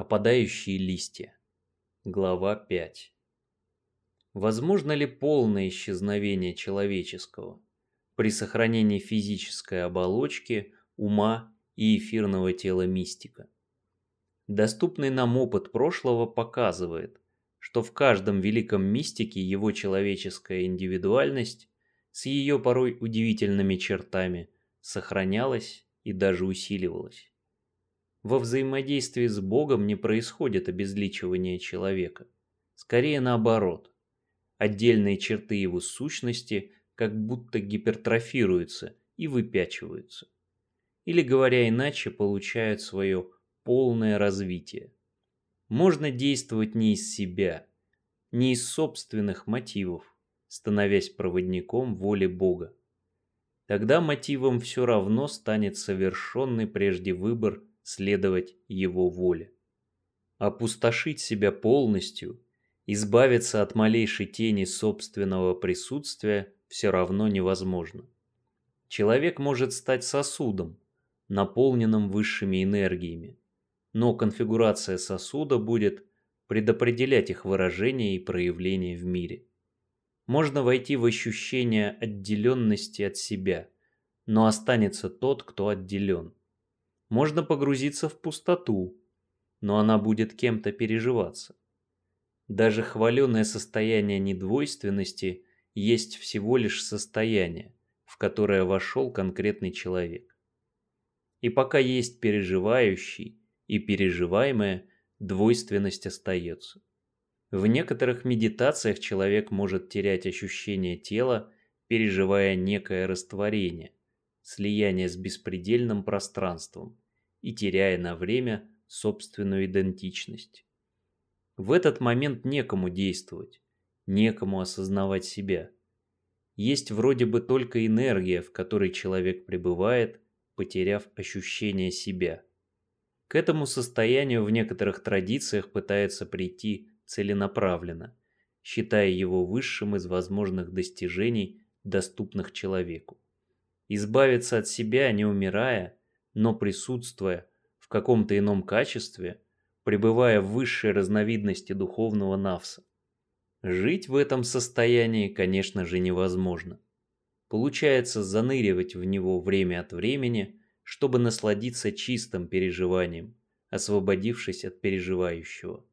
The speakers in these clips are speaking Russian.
Опадающие листья. Глава 5. Возможно ли полное исчезновение человеческого при сохранении физической оболочки, ума и эфирного тела мистика? Доступный нам опыт прошлого показывает, что в каждом великом мистике его человеческая индивидуальность с ее порой удивительными чертами сохранялась и даже усиливалась. Во взаимодействии с Богом не происходит обезличивание человека. Скорее наоборот. Отдельные черты его сущности как будто гипертрофируются и выпячиваются. Или, говоря иначе, получают свое полное развитие. Можно действовать не из себя, не из собственных мотивов, становясь проводником воли Бога. Тогда мотивом все равно станет совершенный прежде выбор следовать его воле. Опустошить себя полностью, избавиться от малейшей тени собственного присутствия все равно невозможно. Человек может стать сосудом, наполненным высшими энергиями, но конфигурация сосуда будет предопределять их выражение и проявление в мире. Можно войти в ощущение отделенности от себя, но останется тот, кто отделен. Можно погрузиться в пустоту, но она будет кем-то переживаться. Даже хваленное состояние недвойственности есть всего лишь состояние, в которое вошел конкретный человек. И пока есть переживающий и переживаемое, двойственность остается. В некоторых медитациях человек может терять ощущение тела, переживая некое растворение, слияние с беспредельным пространством и теряя на время собственную идентичность. В этот момент некому действовать, некому осознавать себя. Есть вроде бы только энергия, в которой человек пребывает, потеряв ощущение себя. К этому состоянию в некоторых традициях пытаются прийти целенаправленно, считая его высшим из возможных достижений, доступных человеку избавиться от себя, не умирая, но присутствуя в каком-то ином качестве, пребывая в высшей разновидности духовного навса. Жить в этом состоянии, конечно же, невозможно. Получается заныривать в него время от времени, чтобы насладиться чистым переживанием, освободившись от переживающего.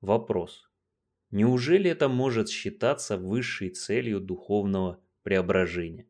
Вопрос. Неужели это может считаться высшей целью духовного преображения?